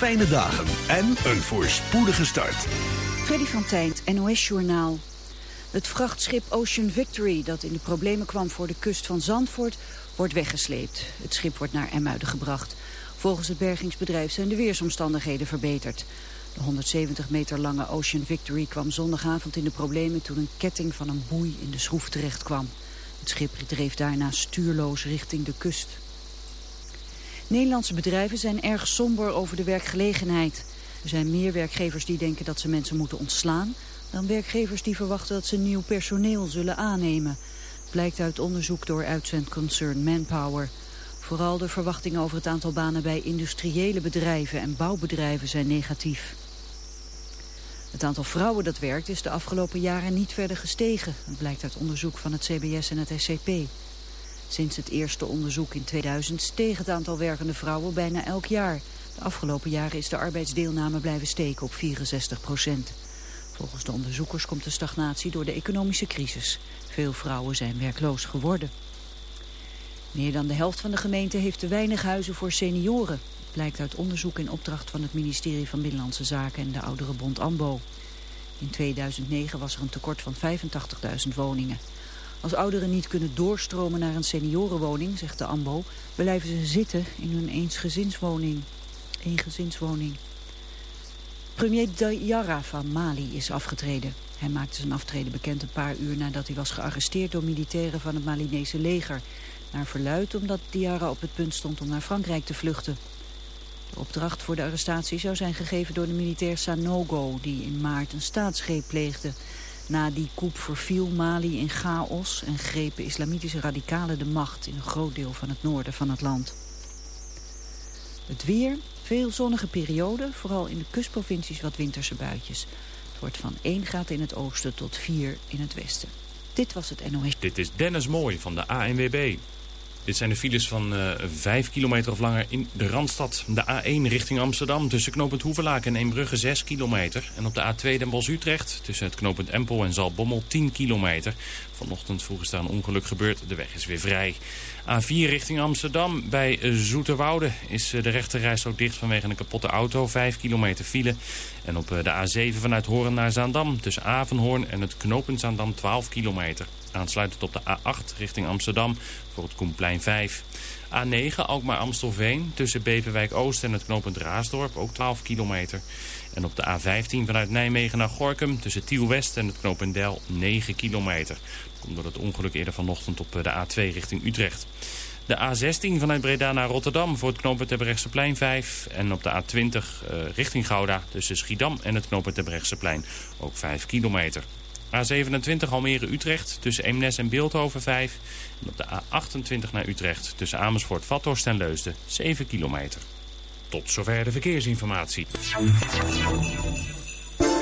fijne dagen en een voorspoedige start. Freddy van Tijnt, NOS Journaal. Het vrachtschip Ocean Victory, dat in de problemen kwam voor de kust van Zandvoort, wordt weggesleept. Het schip wordt naar Emuiden gebracht. Volgens het bergingsbedrijf zijn de weersomstandigheden verbeterd. De 170 meter lange Ocean Victory kwam zondagavond in de problemen toen een ketting van een boei in de schroef terecht kwam. Het schip dreef daarna stuurloos richting de kust. Nederlandse bedrijven zijn erg somber over de werkgelegenheid. Er zijn meer werkgevers die denken dat ze mensen moeten ontslaan... dan werkgevers die verwachten dat ze nieuw personeel zullen aannemen. Blijkt uit onderzoek door uitzendconcern Manpower. Vooral de verwachtingen over het aantal banen bij industriële bedrijven en bouwbedrijven zijn negatief. Het aantal vrouwen dat werkt is de afgelopen jaren niet verder gestegen. Dat blijkt uit onderzoek van het CBS en het SCP. Sinds het eerste onderzoek in 2000 steeg het aantal werkende vrouwen bijna elk jaar. De afgelopen jaren is de arbeidsdeelname blijven steken op 64 procent. Volgens de onderzoekers komt de stagnatie door de economische crisis. Veel vrouwen zijn werkloos geworden. Meer dan de helft van de gemeente heeft te weinig huizen voor senioren. Blijkt uit onderzoek in opdracht van het ministerie van Binnenlandse Zaken en de Ouderenbond AMBO. In 2009 was er een tekort van 85.000 woningen. Als ouderen niet kunnen doorstromen naar een seniorenwoning, zegt de AMBO, blijven ze zitten in hun eensgezinswoning. Eengezinswoning. Premier Diarra van Mali is afgetreden. Hij maakte zijn aftreden bekend een paar uur nadat hij was gearresteerd door militairen van het Malinese leger. Naar verluid omdat Diarra op het punt stond om naar Frankrijk te vluchten. De opdracht voor de arrestatie zou zijn gegeven door de militair Sanogo... die in maart een staatsgreep pleegde. Na die coup verviel Mali in chaos en grepen islamitische radicalen de macht... in een groot deel van het noorden van het land. Het weer, veel zonnige perioden, vooral in de kustprovincies wat winterse buitjes. Het wordt van 1 graad in het oosten tot 4 in het westen. Dit was het NOS. Dit is Dennis Mooi van de ANWB. Dit zijn de files van uh, eh, 5 kilometer of langer in de Randstad. De A1 richting Amsterdam tussen knooppunt Hoevelaak en Eembrugge 6 kilometer. En op de A2 Den Bosch-Utrecht tussen het knooppunt Empel en Zalbommel 10 kilometer. Vanochtend vroeg is daar een ongeluk gebeurd. De weg is weer vrij. A4 richting Amsterdam. Bij Zoeterwoude is eh, de rechterrijstrook dicht vanwege een kapotte auto. 5 kilometer file. En op eh, de A7 vanuit Hoorn naar Zaandam. Tussen Avenhoorn en het knooppunt Zaandam 12 kilometer. Aansluitend op de A8 richting Amsterdam voor het Koenplein 5. A9 Alkmaar-Amstelveen tussen Beverwijk Oost en het knooppunt Raasdorp ook 12 kilometer. En op de A15 vanuit Nijmegen naar Gorkum tussen Tiel West en het knooppunt Del 9 kilometer. Dat komt door het ongeluk eerder vanochtend op de A2 richting Utrecht. De A16 vanuit Breda naar Rotterdam voor het knooppunt plein 5. En op de A20 uh, richting Gouda tussen Schiedam en het knooppunt plein ook 5 kilometer. A27 Almere-Utrecht tussen Eemnes en Beeldhoven 5. En op de A28 naar Utrecht tussen Amersfoort, Vathorst en Leusden 7 kilometer. Tot zover de verkeersinformatie.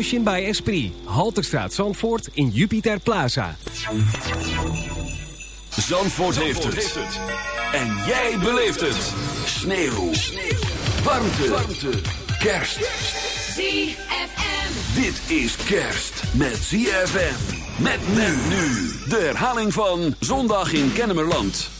Emotion by Esprit. Halterstraat Zandvoort in Jupiter Plaza. Zandvoort, heeft, het. En jij beleeft het. Sneeuw. Warmte. Warmte. Kerst. ZFM. Dit is kerst met ZFM. Met men nu. De herhaling van Zondag in Kennemerland.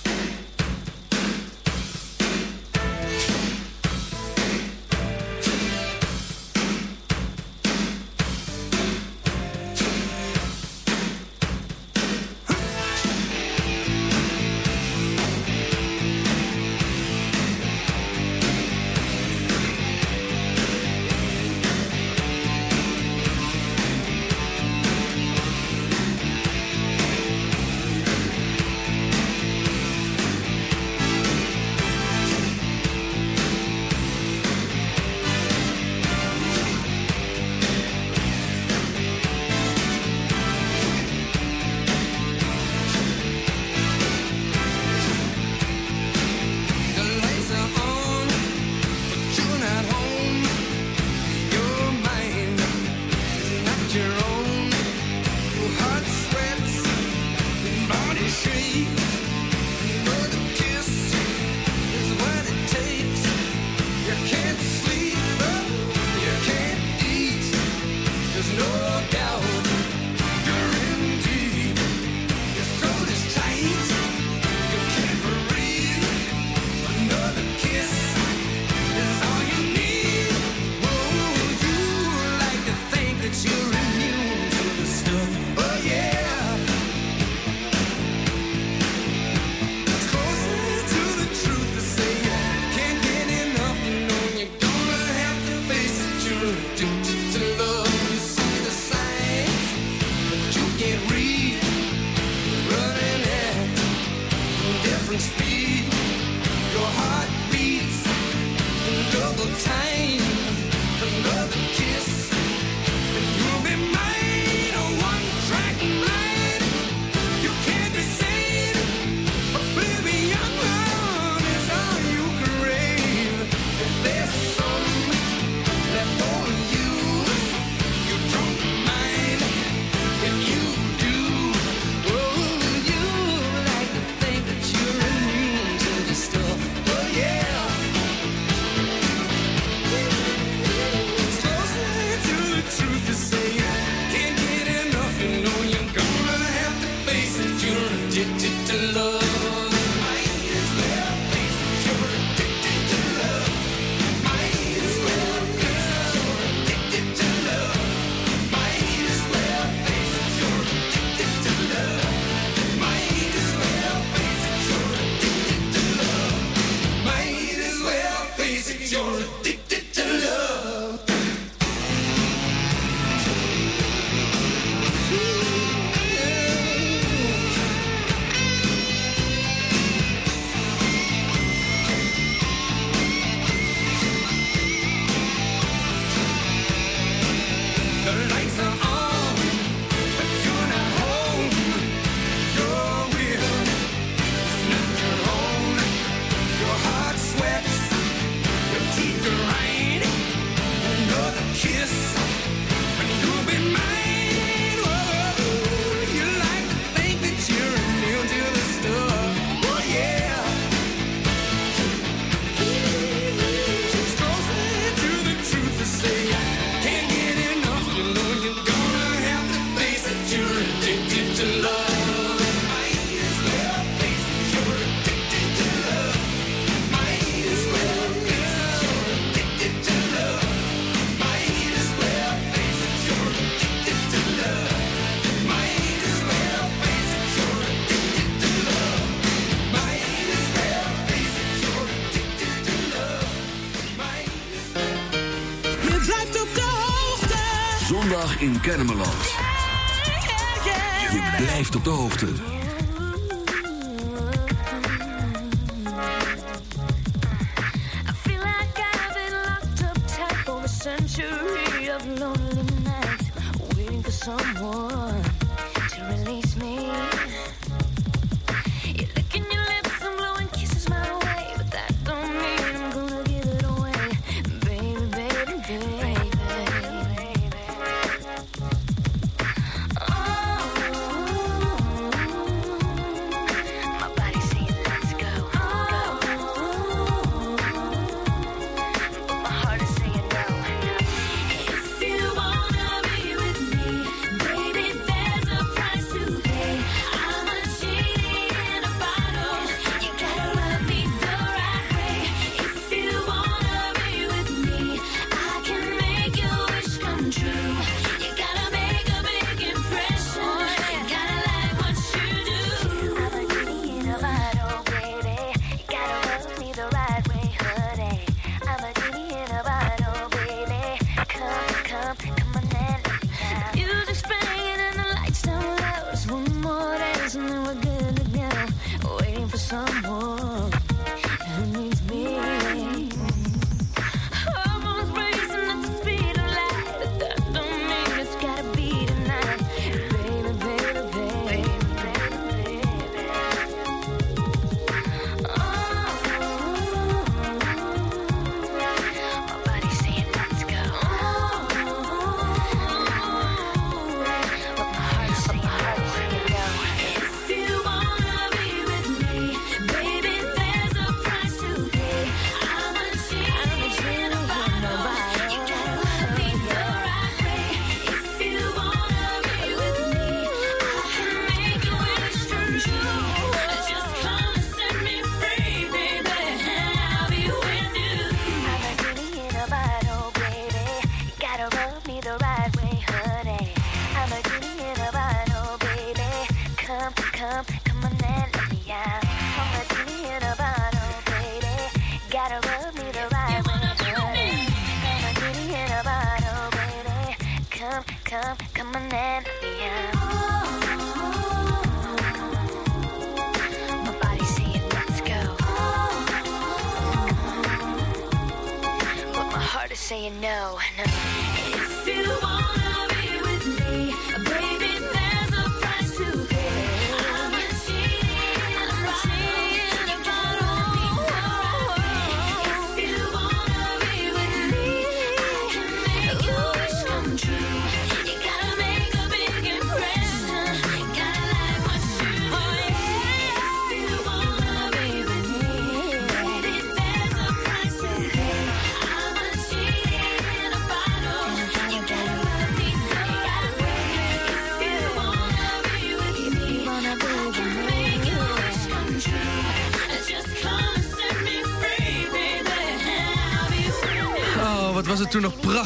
In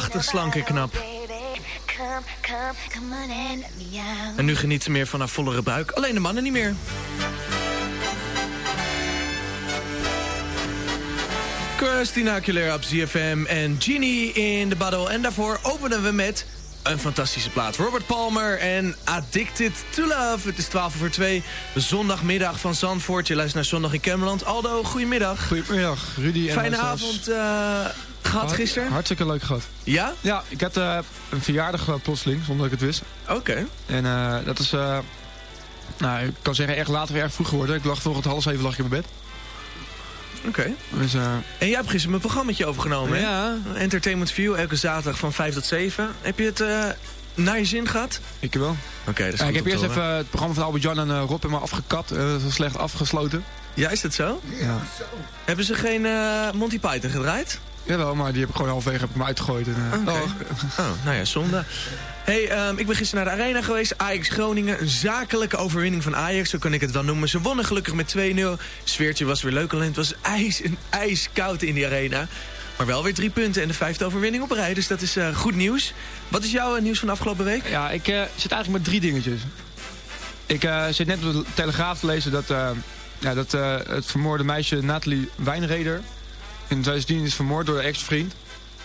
prachtig slank en knap. En nu geniet ze meer van haar vollere buik. Alleen de mannen niet meer. Christina Aguilera op ZFM en Genie in de Battle. En daarvoor openen we met een fantastische plaat. Robert Palmer en Addicted to Love. Het is 12 voor 2, zondagmiddag van Zandvoort. Je luistert naar Zondag in Camerland. Aldo, goedemiddag. Goedemiddag, Rudy. En Fijne avond eh, gehad gisteren? Hartstikke leuk gehad. Ja? Ja, ik had eh, een verjaardag eh, plotseling, zonder dat ik het wist. Oké. En eh, dat is, nou, ik kan zeggen, erg later weer erg vroeg geworden. Ik lag volgens half zeven lag ik in mijn bed. Oké. Dus, eh, En jij hebt gisteren mijn programmaatje overgenomen, hè? Ja. Entertainment View, elke zaterdag van 5 tot 7. Heb je het eh, naar je zin gehad? ik wel. Oké, dat is ik heb eerst even het programma van Albert Jan en eh, Rob helemaal afgekapt. dat was slecht afgesloten. Ja, is dat zo? Ja. Hebben ze geen Monty Python gedraaid? Jawel, maar die heb ik gewoon halverwege heb ik hem uitgegooid. En, eh, oh. Oh, nou ja, zonde. Hey, ehm, ik ben gisteren naar de Arena geweest. Ajax Groningen. Een zakelijke overwinning van Ajax, zo kan ik het wel noemen. Ze wonnen gelukkig met 2-0. Sfeertje was weer leuk, alleen het was ijs en ijskoud in die Arena. Maar wel weer drie punten en de vijfde overwinning op rij. Dus dat is eh, goed nieuws. Wat is jouw eh, nieuws van de afgelopen week? Ja, ik eh, zit eigenlijk met drie dingetjes. Ik eh, zit net op de Telegraaf te lezen dat, eh, ja, dat eh, het vermoorde meisje Nathalie Wijnreder... in 2010 is vermoord door haar ex-vriend.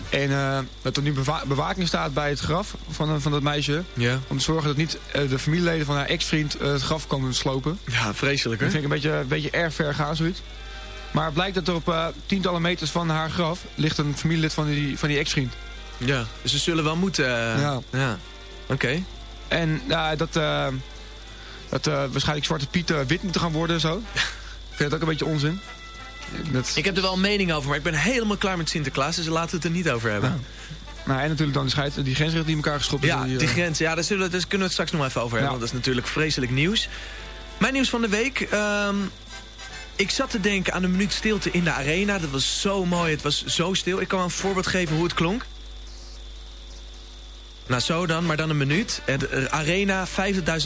En eh, dat er nu bewaking staat bij het graf van, eh, van dat meisje. Om te zorgen dat niet eh, de familieleden van haar ex-vriend het graf komen slopen. Ja, vreselijk hè? Dat vind ik een beetje, een beetje erg ver gaan, zoiets. Maar het blijkt dat er op tientallen meters van haar graf ligt een familielid van die, van die ex-vriend. Ja, dus ze zullen wel moeten... Ja. ja. Oké. En dat, dat waarschijnlijk Zwarte Piet eh, wit moeten gaan worden en zo. ik vind dat ook een beetje onzin. Dat, Ik heb er wel een mening over, maar ik ben helemaal klaar met Sinterklaas, dus laten we het er niet over hebben. nou, en natuurlijk dan die, scheid, die grensrechten die in elkaar geschopt Ja, die, die eh, grens. Ja, daar, zullen daar kunnen we het straks nog even over hebben. Ja. Want dat is natuurlijk vreselijk nieuws. Mijn nieuws van de week. ehm, ik zat te denken aan een minuut stilte in de arena. Dat was zo mooi. Het was zo stil. Ik kan wel een voorbeeld geven hoe het klonk. Nou, zo dan, maar dan een minuut. En De eh, arena,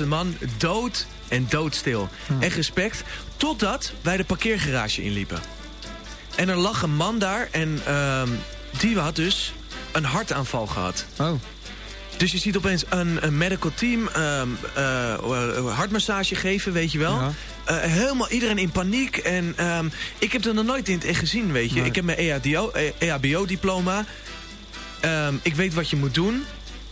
50.000 man, dood en doodstil. Echt respect. Totdat wij de parkeergarage inliepen. En er lag een man daar en ehm, die had dus een hartaanval gehad. Oh. Dus je ziet opeens een, een medical team eh, hartmassage geven, weet je wel. Ja. Eh, helemaal iedereen in paniek. En ehm, ik heb er nog nooit in het echt gezien, weet je. Nee. Ik heb mijn eh, EHBO-diploma. Ehm, ik weet wat je moet doen.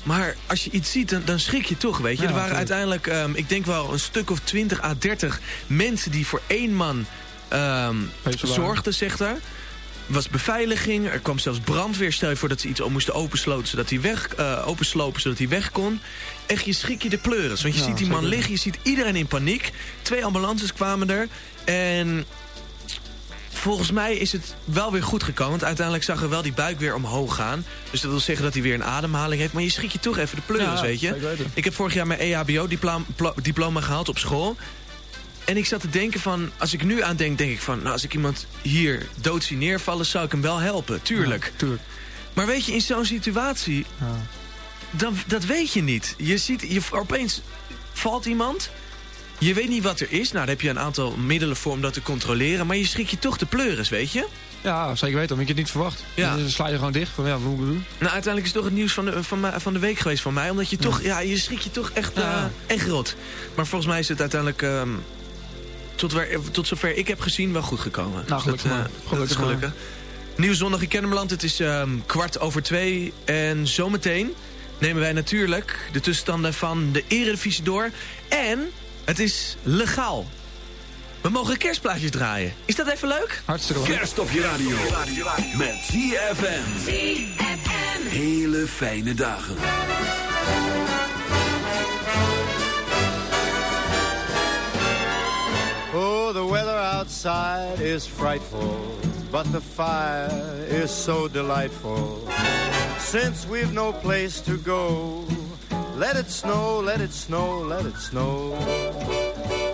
Maar als je iets ziet, dan, dan schrik je toch, weet je. Ja, er waren natuurlijk. uiteindelijk, ehm, ik denk wel een stuk of 20 à 30 mensen... die voor één man ehm, zorgden, zegt er. Er was beveiliging, er kwam zelfs brandweer. Stel je voor dat ze iets moesten opensloten, zodat hij weg, eh, openslopen, zodat hij weg kon. Echt, je schrik je de pleuris. Want je Ja, ziet die man liggen, je ziet iedereen in paniek. Twee ambulances kwamen er. En volgens mij is het wel weer goed gekomen. Want uiteindelijk zag er wel die buik weer omhoog gaan. Dus dat wil zeggen dat hij weer een ademhaling heeft. Maar je schrik je toch even de pleuris, Ja, weet je. Ik heb vorig jaar mijn EHBO-diploma gehaald op school. En ik zat te denken van, als ik nu aan denk, denk ik van... nou, als ik iemand hier dood zie neervallen, zou ik hem wel helpen. Tuurlijk. Ja, tuurlijk. Maar weet je, in zo'n situatie, Ja. dan, dat weet je niet. Je ziet, je, opeens valt iemand... Je weet niet wat er is. Nou, daar heb je een aantal middelen voor om dat te controleren. Maar je schrik je toch de pleuris, weet je? Ja, zeker weten, omdat je het niet verwacht. Ja. Dan sla je gewoon dicht van, ja, wat moet ik doen? Nou, uiteindelijk is het toch het nieuws van de, van, van de week geweest van mij. Omdat je toch, ja, je schrik je toch echt, Ja. eh, echt rot. Maar volgens mij is het uiteindelijk, ehm, tot, waar, tot zover ik heb gezien, wel goed gekomen. Nou, gelukkig dat, eh, dat is Gelukkig gelukkig. Nieuw zondag in Kennemerland. Het is ehm, kwart over twee. En zometeen nemen wij natuurlijk de tussenstanden van de Eredivisie door. En het is legaal. We mogen kerstplaatjes draaien. Is dat even leuk? Hartstikke leuk. Kerst op je radio. Met ZFM. Hele fijne dagen. Oh, the weather outside is frightful, but the fire is so delightful. Since we've no place to go, let it snow, let it snow, let it snow.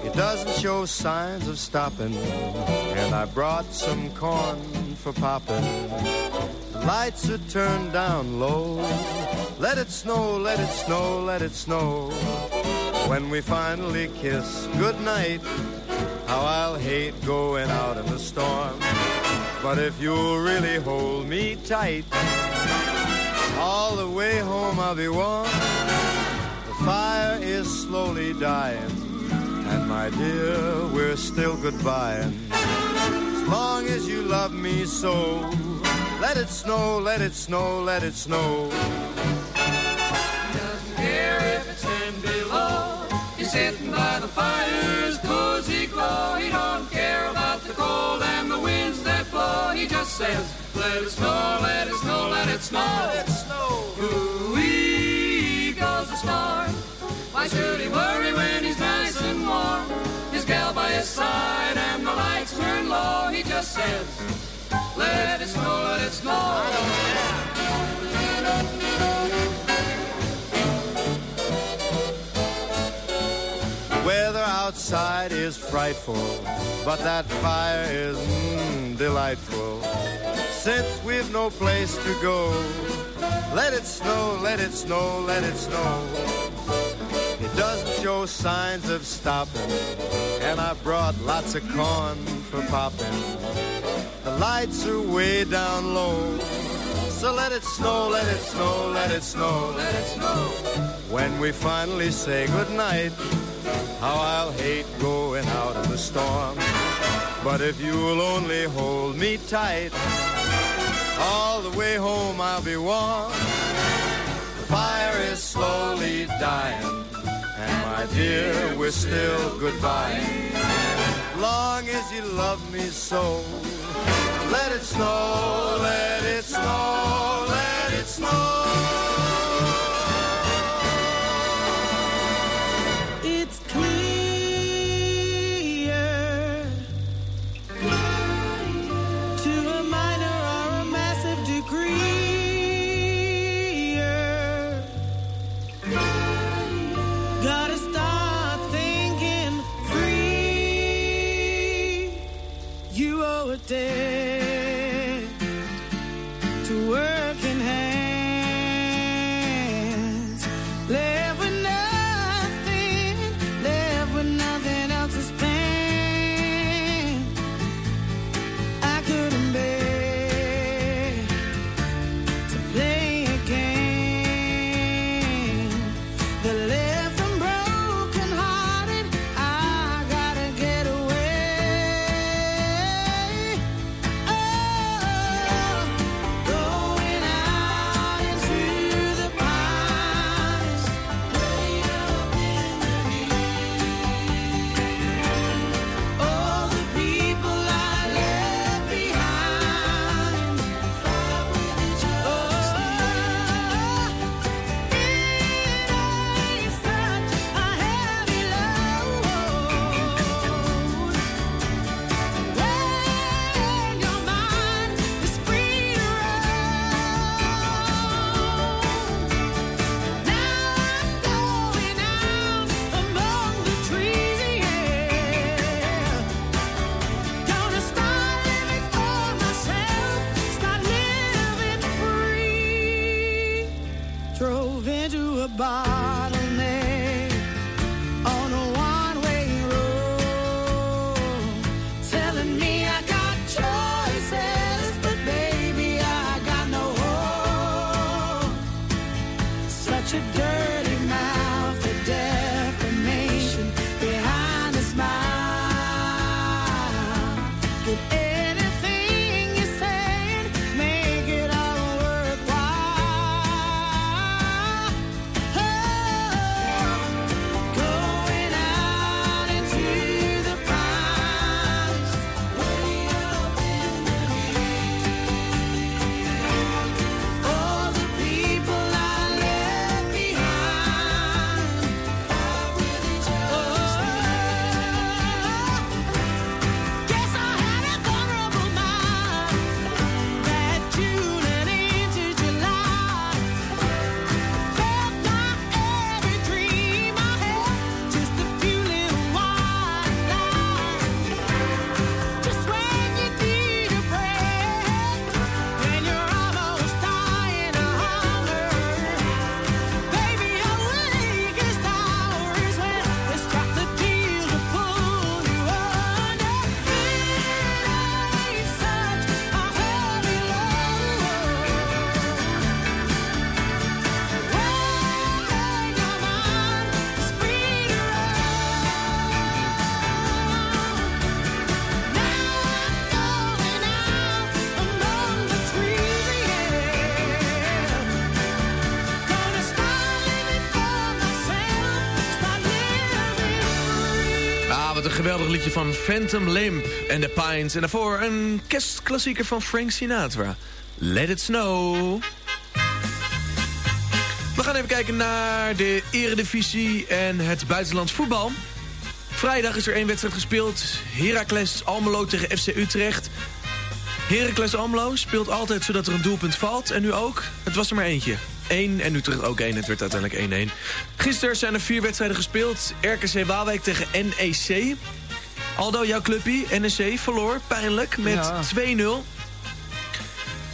It doesn't show signs of stopping, and I brought some corn for popping. The lights are turned down low. Let it snow, let it snow, let it snow. When we finally kiss goodnight, how I'll hate going out in the storm. But if you'll really hold me tight, all the way home I'll be warm. Fire is slowly dying, and my dear, we're still goodbying. As long as you love me so, let it snow, let it snow, let it snow. doesn't care if it's ten below. He's sitting by the fire's cozy glow. He don't care about the cold and the winds that blow. He just says, let it snow, let it snow, let it snow. Let it snow. The. Why should he worry when he's nice and warm? His gal by his side and the lights turn low. He just says, let it snow, let it snow. I don't weather outside is frightful, but that fire is mm, delightful. Since we've no place to go, let it snow, let it snow, let it snow. It doesn't show signs of stopping, and I brought lots of corn for popping. The lights are way down low, so let it snow, let it snow, let it snow, let it snow. When we finally say goodnight, how I'll hate going out in the storm. But if you'll only hold me tight, All the way home I'll be warm. The fire is slowly dying. And my dear, we're still goodbye. Long as you love me so. Let it snow, let it snow, let it snow. Geweldig liedje van Phantom Limp en The Pines. En daarvoor een kerstklassieker van Frank Sinatra. Let It Snow. We gaan even kijken naar de eredivisie en het buitenlands voetbal. Vrijdag is er één wedstrijd gespeeld. Heracles Almelo tegen FC Utrecht. Heracles Almelo speelt altijd zodat er een doelpunt valt. En nu ook. Het was er maar eentje. 1 en Utrecht ook 1. Het werd uiteindelijk 1-1. Gisteren zijn er vier wedstrijden gespeeld. RKC Waalwijk tegen NEC. Aldo, jouw clubpie, NEC, verloor pijnlijk met Ja. 2-0.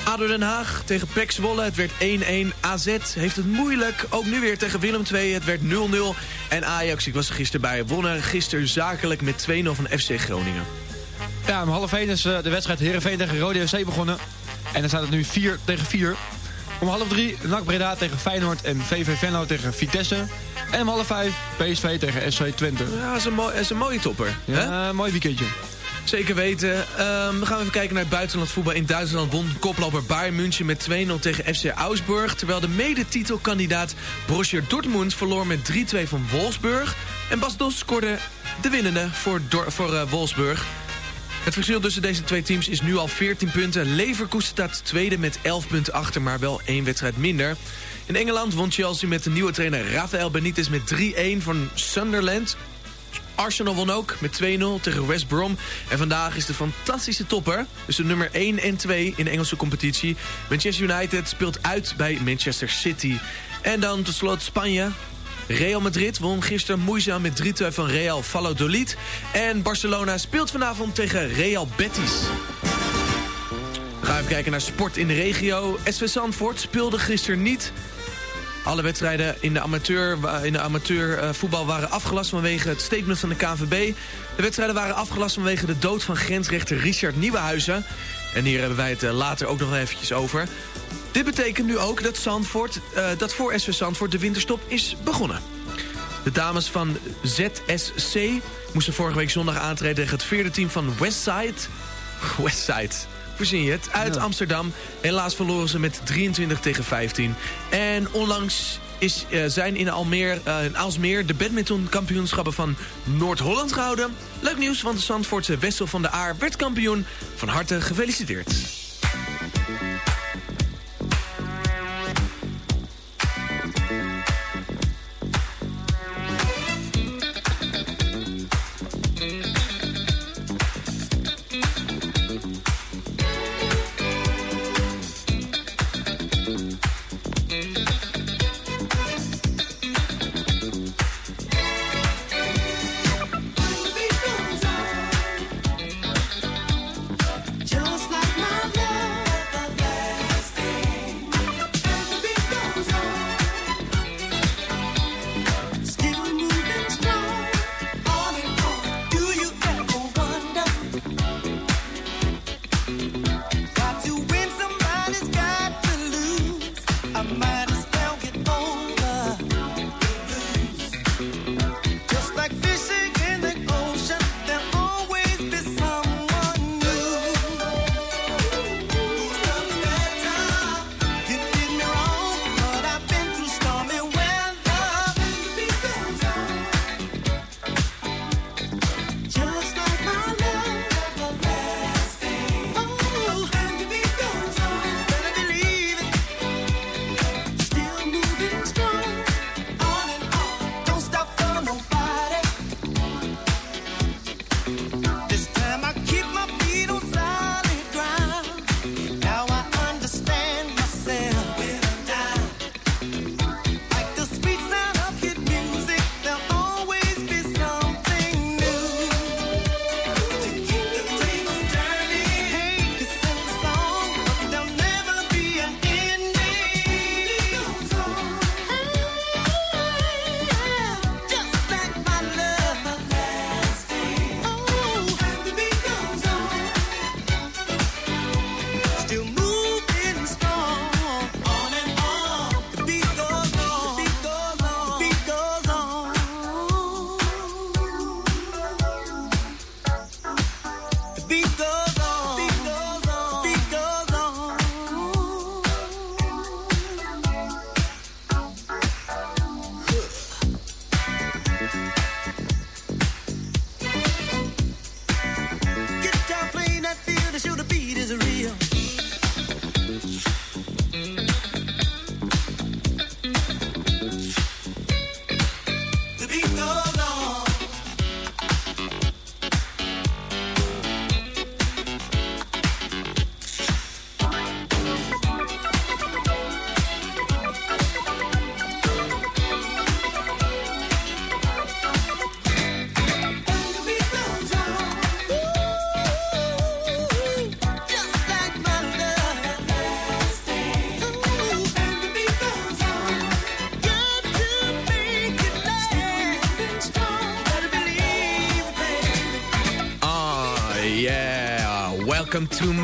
ADO Den Haag tegen PEC Zwolle. Het werd 1-1. AZ heeft het moeilijk. Ook nu weer tegen Willem II. Het werd 0-0. En Ajax, ik was er gisteren bij, wonnen gisteren zakelijk met 2-0 van FC Groningen. Ja, om half 1 is eh, de wedstrijd Heerenveen tegen Rode FC begonnen. En dan staat het nu 4 tegen 4. Om half 3 NAC Breda tegen Feyenoord en VV Venlo tegen Vitesse. En om half 5 PSV tegen SC Twente. Ja, dat is een, mooi, is een mooie topper. hè? Ja, mooi weekendje. Zeker weten. Ehm, dan gaan we even kijken naar buitenland voetbal. In Duitsland won koploper Bayern München met 2-0 tegen FC Augsburg. Terwijl de medetitelkandidaat Borussia Dortmund verloor met 3-2 van Wolfsburg. En Bas Dos scoorde de winnende voor, Dor- voor eh, Wolfsburg. Het verschil tussen deze twee teams is nu al 14 punten. Leverkusen staat tweede met 11 punten achter, maar wel één wedstrijd minder. In Engeland won Chelsea met de nieuwe trainer Rafael Benitez met 3-1 van Sunderland. Arsenal won ook met 2-0 tegen West Brom. En vandaag is de fantastische topper tussen nummer 1 en 2 in de Engelse competitie. Manchester United speelt uit bij Manchester City. En dan tot slot Spanje. Real Madrid won gisteren moeizaam met 3-2 van Real Valladolid. En Barcelona speelt vanavond tegen Real Betis. We gaan even kijken naar sport in de regio. SV Zandvoort speelde gisteren niet. Alle wedstrijden in de amateur, in de eh, voetbal waren afgelast vanwege het statement van de KNVB. De wedstrijden waren afgelast vanwege de dood van grensrechter Richard Nieuwenhuizen. En hier hebben wij het eh, later ook nog eventjes over. Dit betekent nu ook dat, Zandvoort, eh, dat voor SV Zandvoort de winterstop is begonnen. De dames van ZSC moesten vorige week zondag aantreden tegen het vierde team van Westside. Westside, voorzien je het, uit Amsterdam. Helaas verloren ze met 23 tegen 15. En onlangs is, eh, zijn in, Almeer, eh, in Aalsmeer de badmintonkampioenschappen van Noord-Holland gehouden. Leuk nieuws, want de Zandvoortse Wessel van de Aar werd kampioen. Van harte gefeliciteerd.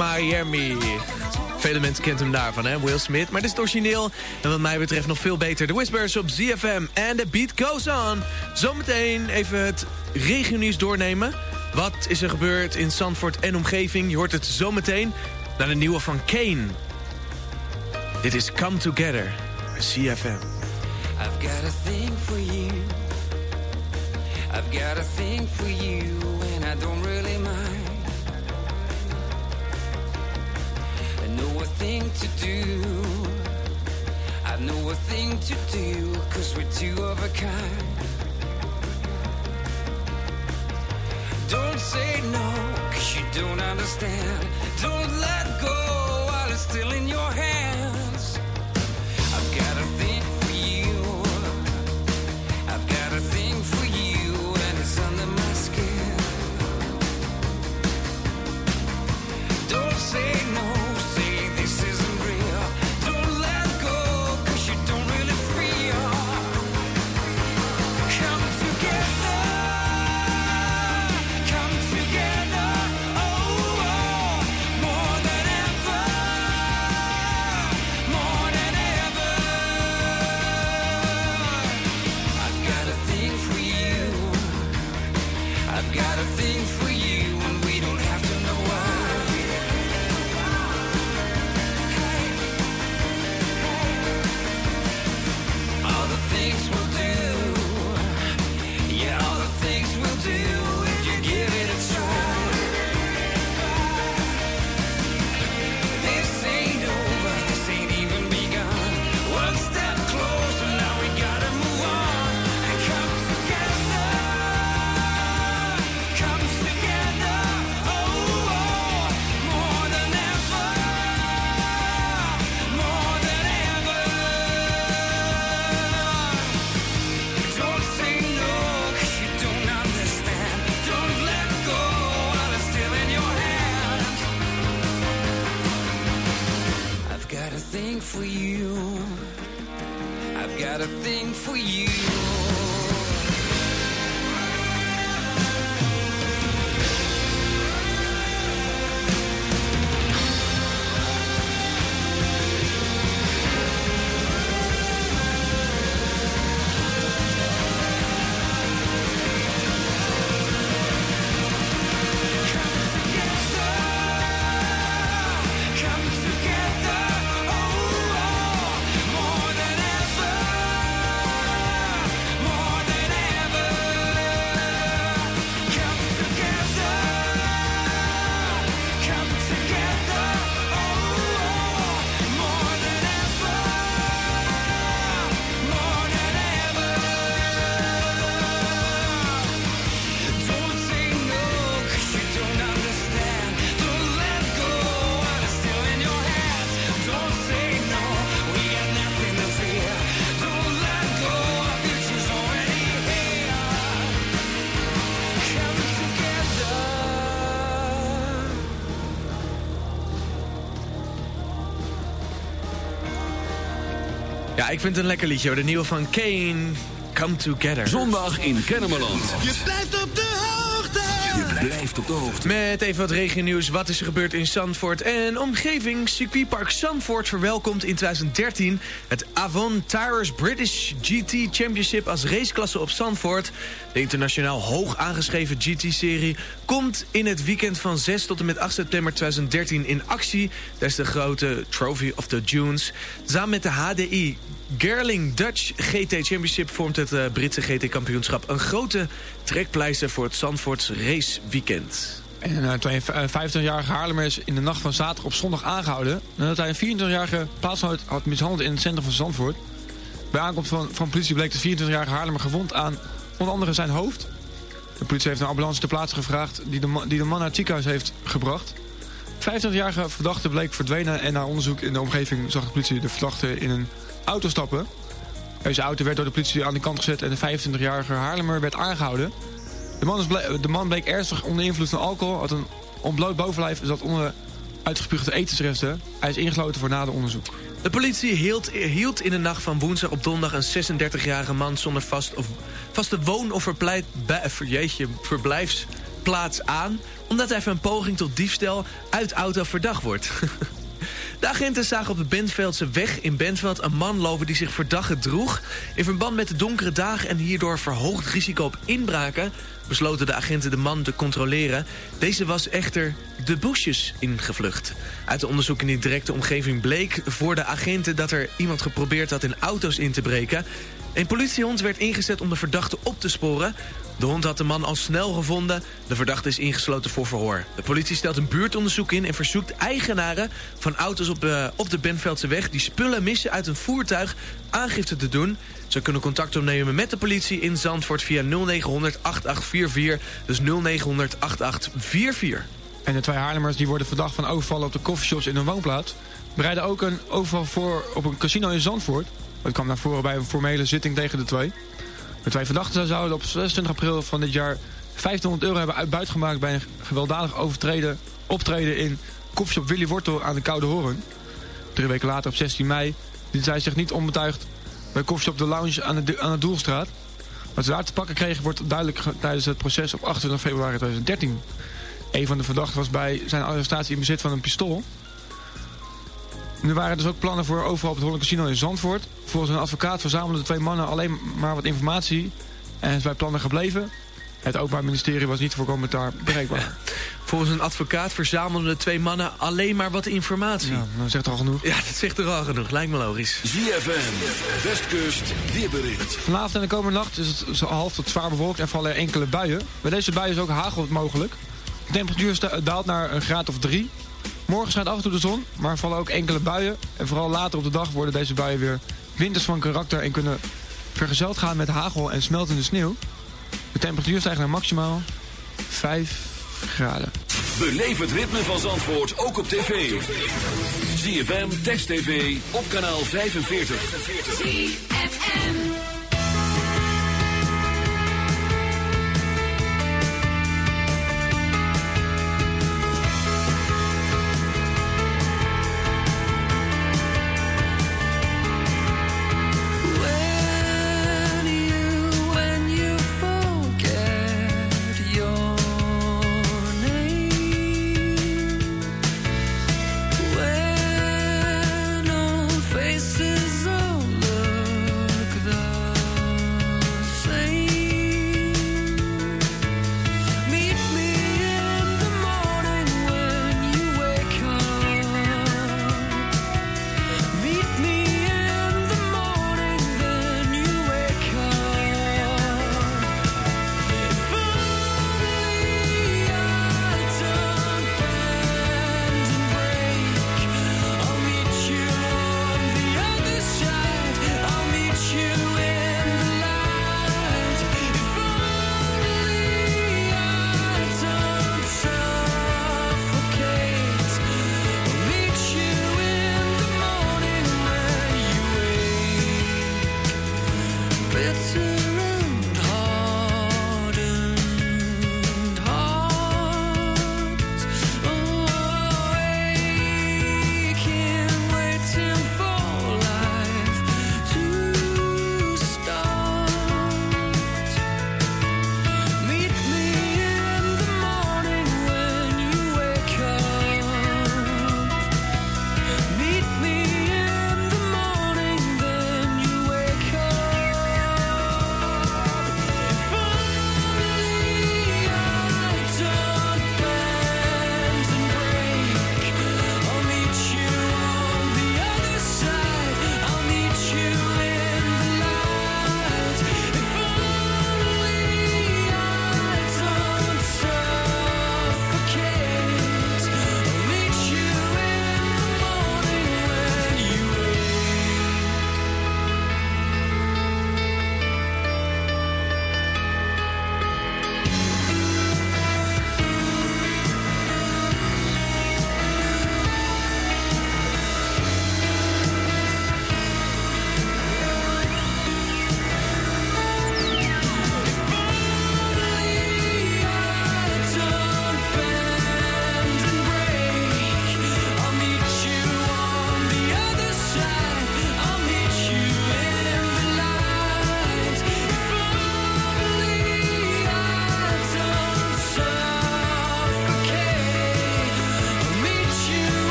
Miami. Vele mensen kent hem daarvan, hè? Will Smith. Maar dit is origineel. En wat mij betreft nog veel beter. De Whispers op ZFM. En the beat goes on. Zometeen even het regionieuws doornemen. Wat is er gebeurd in Zandvoort en omgeving? Je hoort het zometeen naar de nieuwe van Kane. Dit is Come Together, CFM. I've got a thing for you. I've got a thing for you, and I don't really thing to do. I know a thing to do, cause we're two of a kind. Don't say no, cause you don't understand. Don't let go while it's still in your hands. Ik vind het een lekker liedje hoor. De nieuwe van Kane, Come Together. Zondag in Kennemerland. Je blijft op de hoogte. Je blijft op de hoogte. Met even wat regionieuws. Wat is er gebeurd in Zandvoort en omgeving? Circuitpark Zandvoort verwelkomt in 2013 het Avon Tires British GT Championship als raceklasse op Zandvoort. De internationaal hoog aangeschreven GT-serie komt in het weekend van 6 tot en met 8 september 2013 in actie. Dat is de grote Trophy of the Dunes. Samen met de HDI Gerling Dutch GT Championship vormt het eh, Britse GT-kampioenschap een grote trekpleister voor het Zandvoorts raceweekend. En een 25-jarige Haarlemmer is in de nacht van zaterdag op zondag aangehouden... nadat hij een 24-jarige plaatsgenoot had mishandeld in het centrum van Zandvoort. Bij aankomst van, van politie bleek de 24-jarige Haarlemmer gewond aan onder andere zijn hoofd. De politie heeft een ambulance ter plaatse gevraagd die de, die de man naar het ziekenhuis heeft gebracht. De 25-jarige verdachte bleek verdwenen en na onderzoek in de omgeving zag de politie de verdachte in een auto stappen. Deze auto werd door de politie aan de kant gezet en de 25-jarige Haarlemmer werd aangehouden. De man, is ble- de man bleek ernstig onder invloed van alcohol, had een ontbloot bovenlijf en zat onder uitgespuugde etensresten. Hij is ingesloten voor nader onderzoek. De politie hield, hield in de nacht van woensdag op donderdag een 36-jarige man zonder vast of, vaste woon- of verpleit, jeetje, verblijfsplaats aan... omdat hij van een poging tot diefstal uit auto verdacht wordt. De agenten zagen op de Bentveldse weg in Bentveld een man lopen die zich verdacht gedroeg. In verband met de donkere dagen en hierdoor verhoogd risico op inbraken... besloten de agenten de man te controleren. Deze was echter de bosjes ingevlucht. Uit de onderzoek in die directe omgeving bleek voor de agenten... dat er iemand geprobeerd had in auto's in te breken. Een politiehond werd ingezet om de verdachte op te sporen. De hond had de man al snel gevonden. De verdachte is ingesloten voor verhoor. De politie stelt een buurtonderzoek in en verzoekt eigenaren van auto's op, eh, op de Benveldse weg... die spullen missen uit een voertuig aangifte te doen. Ze kunnen contact opnemen met de politie in Zandvoort via 0900 8844. Dus 0900 8844. En de twee Haarlemmers die worden verdacht van overvallen op de coffeeshops in hun woonplaats... bereiden ook een overval voor op een casino in Zandvoort. Dat kwam naar voren bij een formele zitting tegen de twee. De twee verdachten zouden op 26 april van dit jaar 1500 euro hebben uit- buitgemaakt... bij een gewelddadig overtreden optreden in koffieshop Willy Wortel aan de Koude Hoorn. Drie weken later op 16 mei liet zij zich niet onbetuigd bij koffieshop De Lounge aan de, aan de Doelstraat. Wat ze daar te pakken kregen wordt duidelijk tijdens het proces op 28 februari 2013. Een van de verdachten was bij zijn arrestatie in bezit van een pistool. Nu waren dus ook plannen voor overval op het Holland Casino in Zandvoort. Volgens een advocaat verzamelden de twee mannen alleen maar wat informatie en is bij plannen gebleven. Het Openbaar Ministerie was niet voor commentaar bereikbaar. Volgens een advocaat verzamelden de twee mannen alleen maar wat informatie. Ja, dat zegt al genoeg. Ja, dat zegt er al genoeg. Lijkt me logisch. ZFM, Westkust, weerbericht. Vanavond en de komende nacht is het half tot zwaar bewolkt en vallen er enkele buien. Bij deze buien is ook hagel mogelijk. De temperatuur daalt naar een graad of drie. Morgen schijnt af en toe de zon, maar er vallen ook enkele buien. En vooral later op de dag worden deze buien weer winters van karakter... en kunnen vergezeld gaan met hagel en smeltende sneeuw. De temperatuur stijgt naar maximaal 5 graden. Beleef het ritme van Zandvoort ook op tv. ZFM, Text TV, op kanaal 45. When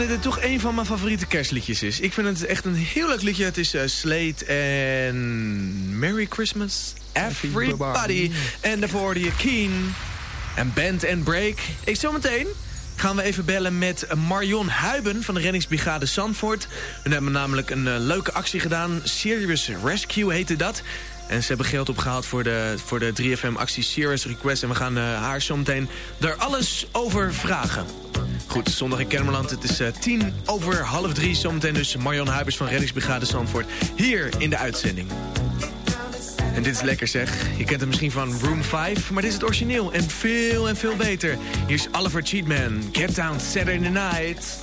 Dat dit toch een van mijn favoriete kerstliedjes is. Ik vind het echt een heel leuk liedje. Het is uh, Slate en Merry Christmas Everybody. En daarvoor hoorde je Keen en Band and Break. Ik zometeen gaan we even bellen met Marion Huiben van de reddingsbrigade Zandvoort. We hebben namelijk een uh, leuke actie gedaan. Serious Rescue heette dat. En ze hebben geld opgehaald voor de, voor de 3FM actie Serious Request. En we gaan uh, haar zometeen daar alles over vragen. Goed, zondag in Kermeland. Het is uh, tien over half drie. Zometeen dus Marion Huibers van Reddingsbrigade Zandvoort. Hier in de uitzending. En dit is lekker zeg. Je kent het misschien van Room 5, maar dit is het origineel. En veel en veel beter. Hier is Oliver Cheatman. Get Down Saturday Night.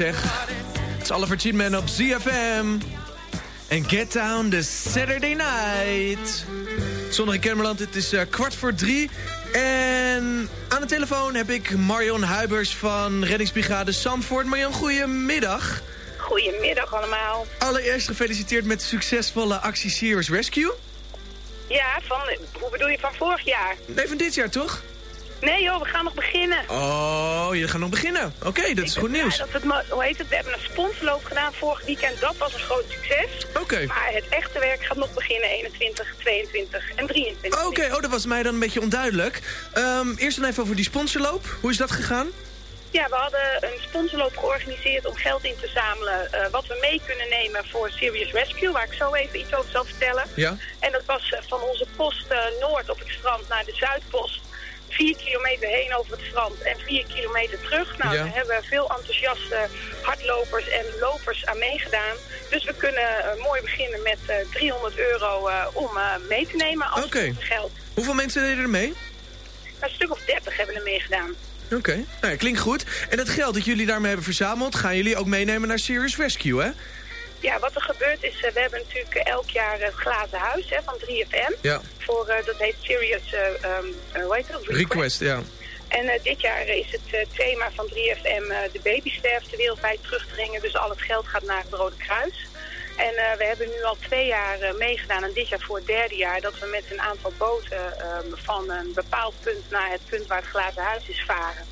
Zeg. Het is Oliver Cheatman op ZFM. En Get Down the Saturday Night. Zondag in Kermeland, het is eh, kwart voor drie. En aan de telefoon heb ik Marion Huibers van Reddingsbrigade Zandvoort. Marion, goedemiddag. Goedemiddag allemaal. Allereerst gefeliciteerd met de succesvolle actie Serious Rescue. Ja, van, hoe bedoel je van vorig jaar? Nee, van dit jaar toch? Nee joh, we gaan nog beginnen. Oh, je gaat nog beginnen. Oké, dat is goed nieuws. Ja, dat we het, hoe heet het? We hebben een sponsorloop gedaan vorig weekend. Dat was een groot succes. Oké. Maar het echte werk gaat nog beginnen 21, 22 en 23. Oké, oh, dat was mij dan een beetje onduidelijk. Ehm, eerst dan even over die sponsorloop. Hoe is dat gegaan? Ja, we hadden een sponsorloop georganiseerd om geld in te zamelen. eh, wat we mee kunnen nemen voor Serious Rescue. Waar ik zo even iets over zal vertellen. Ja. En dat was eh, van onze post eh, Noord op het strand naar de Zuidpost. Vier kilometer heen over het strand en vier kilometer terug. Nou, Ja. daar hebben veel enthousiaste hardlopers en lopers aan meegedaan. Dus we kunnen eh, mooi beginnen met eh, 300 euro eh, om eh, mee te nemen als Oké. geld. Hoeveel mensen deden er mee? Een stuk of 30 hebben er meegedaan. Oké, nou ja, klinkt goed. En dat geld dat jullie daarmee hebben verzameld... gaan jullie ook meenemen naar Serious Rescue, hè? Ja, wat er gebeurt is, eh, we hebben natuurlijk elk jaar het glazen huis hè, van 3FM. Ja. Voor, eh, dat heet Serious, eh, hoe heet? Request, ja. En dit jaar is het thema van 3FM eh, de babysterfte wereldwijd terug te brengen. Dus al het geld gaat naar het Rode Kruis. En we hebben nu al twee jaar meegedaan en dit jaar voor het derde jaar... dat we met een aantal boten ehm, van een bepaald punt naar het punt waar het glazen huis is varen.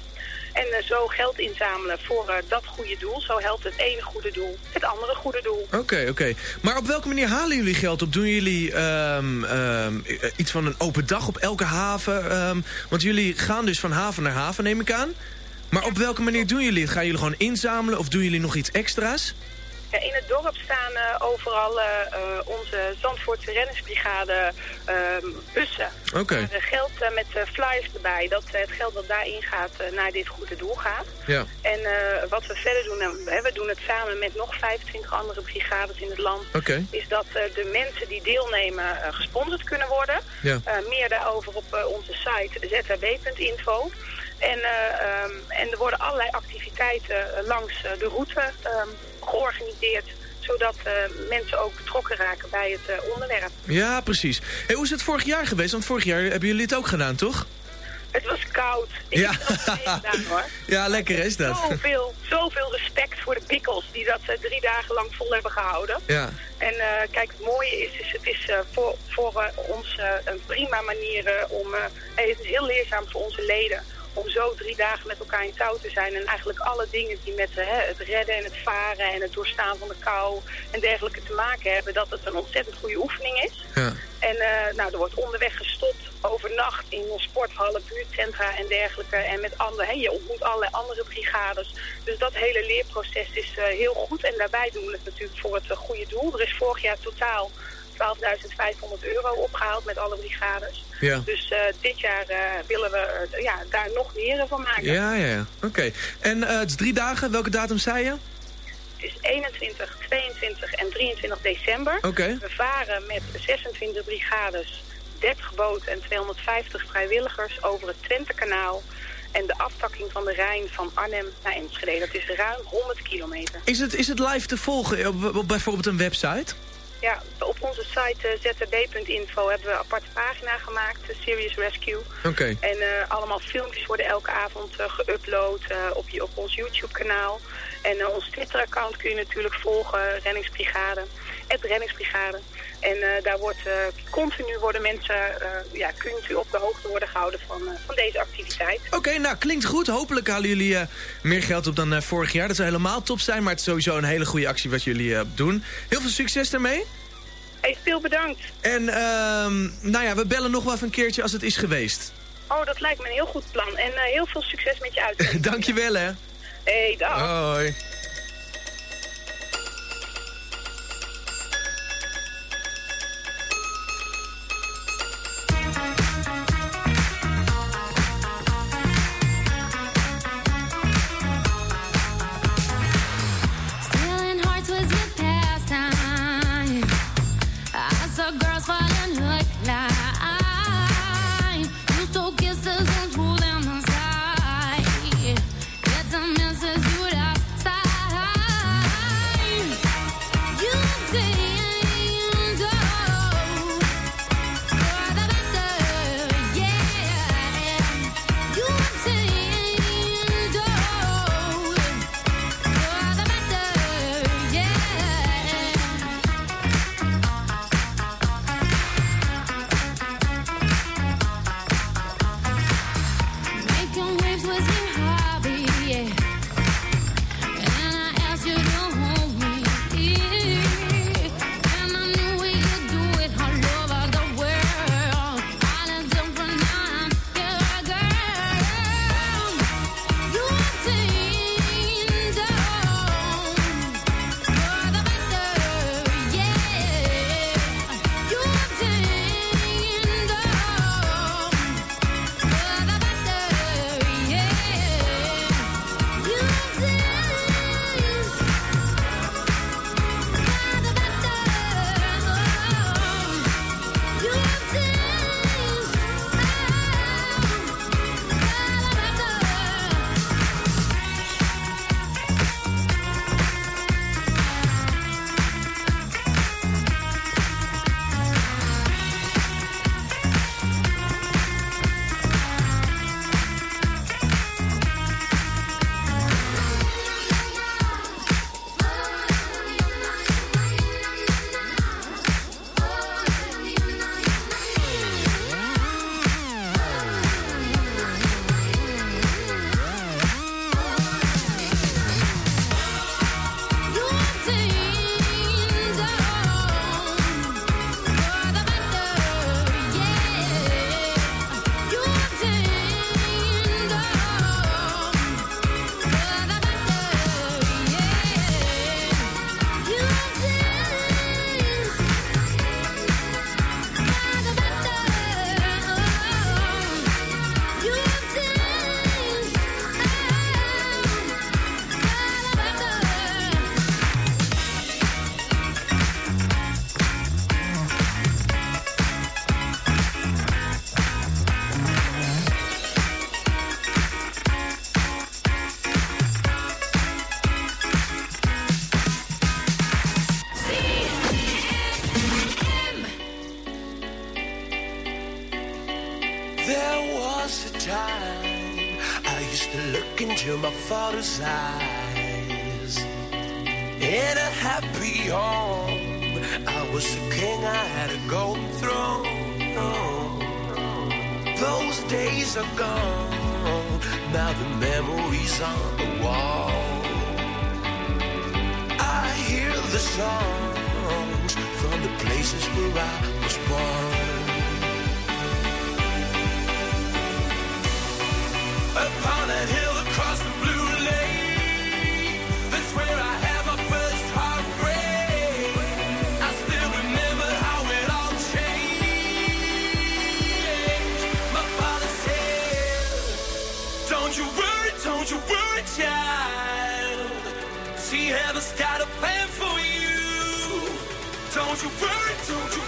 En eh, zo geld inzamelen voor eh, dat goede doel. Zo helpt het ene goede doel het andere goede doel. Oké, oké. Maar op welke manier halen jullie geld op? Doen jullie ehm, ehm, eh, iets van een open dag op elke haven? Ehm, want jullie gaan dus van haven naar haven, neem ik aan. Maar op welke manier doen jullie het? Gaan jullie gewoon inzamelen of doen jullie nog iets extra's? Ja, in het dorp staan eh, overal eh, eh, onze Zandvoortse reddingsbrigade ehm, bussen. Oké. Eh, geld met flyers erbij, dat het geld dat daarin gaat naar dit goede doel gaat. Ja. En wat we verder doen, nou, hè, we doen het samen met nog 25 andere brigades in het land, Oké. is dat de mensen die deelnemen gesponsord kunnen worden. Ja. Meer daarover op onze site zwb.info. En, eh, ehm, en er worden allerlei activiteiten eh, langs eh, de route ehm, georganiseerd zodat mensen ook betrokken raken bij het onderwerp. Ja, precies. Hey, hoe is het vorig jaar geweest? Want vorig jaar hebben jullie het ook gedaan, toch? Het was koud. Ik Ja. heb het ook meegedaan, hoor. Ja, lekker is dat. Zoveel, zoveel respect voor de bikkels die dat eh, drie dagen lang vol hebben gehouden. Ja. En kijk, het mooie is, is het is voor, voor ons een prima manier om... het is heel leerzaam voor onze leden om zo drie dagen met elkaar in touw te zijn. En eigenlijk alle dingen die met hè, het redden en het varen en het doorstaan van de kou en dergelijke te maken hebben, dat het een ontzettend goede oefening is. Ja. En eh, nou, er wordt onderweg gestopt, overnacht in sporthallen, buurtcentra en dergelijke. En met andere, hè, je ontmoet allerlei andere brigades. Dus dat hele leerproces is eh, heel goed. En daarbij doen we het natuurlijk voor het eh, goede doel. Er is vorig jaar totaal 12.500 euro opgehaald met alle brigades. Ja. Dus eh, dit jaar eh, willen we ja, daar nog meer van maken. Ja, ja, ja. Oké. En eh, het is drie dagen. Welke datum zei je? Het is 21, 22 en 23 december. Oké. We varen met 26 brigades, 30 boten en 250 vrijwilligers over het Twentekanaal. En de aftakking van de Rijn van Arnhem naar Enschede. Dat is ruim 100 kilometer. Is het, is het live te volgen op, op bijvoorbeeld een website? Ja, op onze site eh, ztb.info hebben we een aparte pagina gemaakt, eh, Serious Rescue. Oké. En eh, allemaal filmpjes worden elke avond geüpload op, je, op ons YouTube-kanaal. En ons Twitter-account kun je natuurlijk volgen, Renningsbrigade, het Renningsbrigade. En eh, daar wordt eh, continu worden mensen, eh, ja, kunt u op de hoogte worden gehouden van, van deze activiteit. Oké, nou klinkt goed. Hopelijk halen jullie meer geld op dan vorig jaar. Dat zou helemaal top zijn, maar het is sowieso een hele goede actie wat jullie doen. Heel veel succes daarmee. Hey, veel bedankt. En ehm, nou ja, we bellen nog wel even een keertje als het is geweest. Oh, dat lijkt me een heel goed plan. En heel veel succes met je uitzending. Dankjewel hè. hey, dag. Hoi. Heaven's got a plan for you. Don't you worry, don't you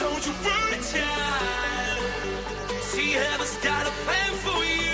You worry, don't you worry, child. See, heaven's got a plan for you.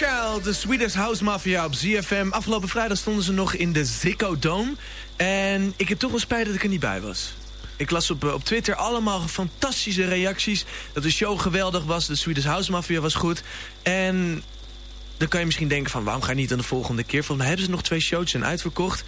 Child, de Swedish House Mafia op ZFM. Afgelopen vrijdag stonden ze nog in de Ziggo Dome. En ik heb toch wel spijt dat ik er niet bij was. Ik las op, eh, op Twitter allemaal fantastische reacties. Dat de show geweldig was, de Swedish House Mafia was goed. En dan kan je misschien denken van... waarom ga je niet aan de volgende keer? Volgens hebben ze nog twee shows en uitverkocht.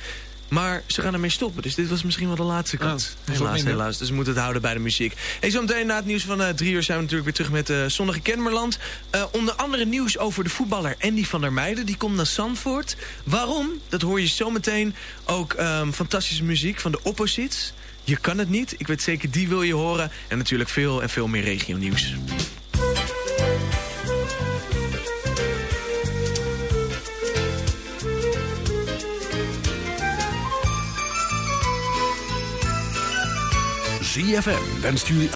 Maar ze gaan ermee stoppen. Dus dit was misschien wel de laatste kans. is ook helaas, helaas. Dus we moeten het houden bij de muziek. Hey, zometeen na het nieuws van eh, drie uur zijn we natuurlijk weer terug met uh, Zonnige Kenmerland. Eh, onder andere nieuws over de voetballer Andy van der Meijden. Die komt naar Zandvoort. Waarom? Dat hoor je zometeen. Ook ehm, fantastische muziek van de Opposites. Je kan het niet. Ik weet zeker, die wil je horen. En natuurlijk veel en veel meer regio nieuws. ZFM wenst jullie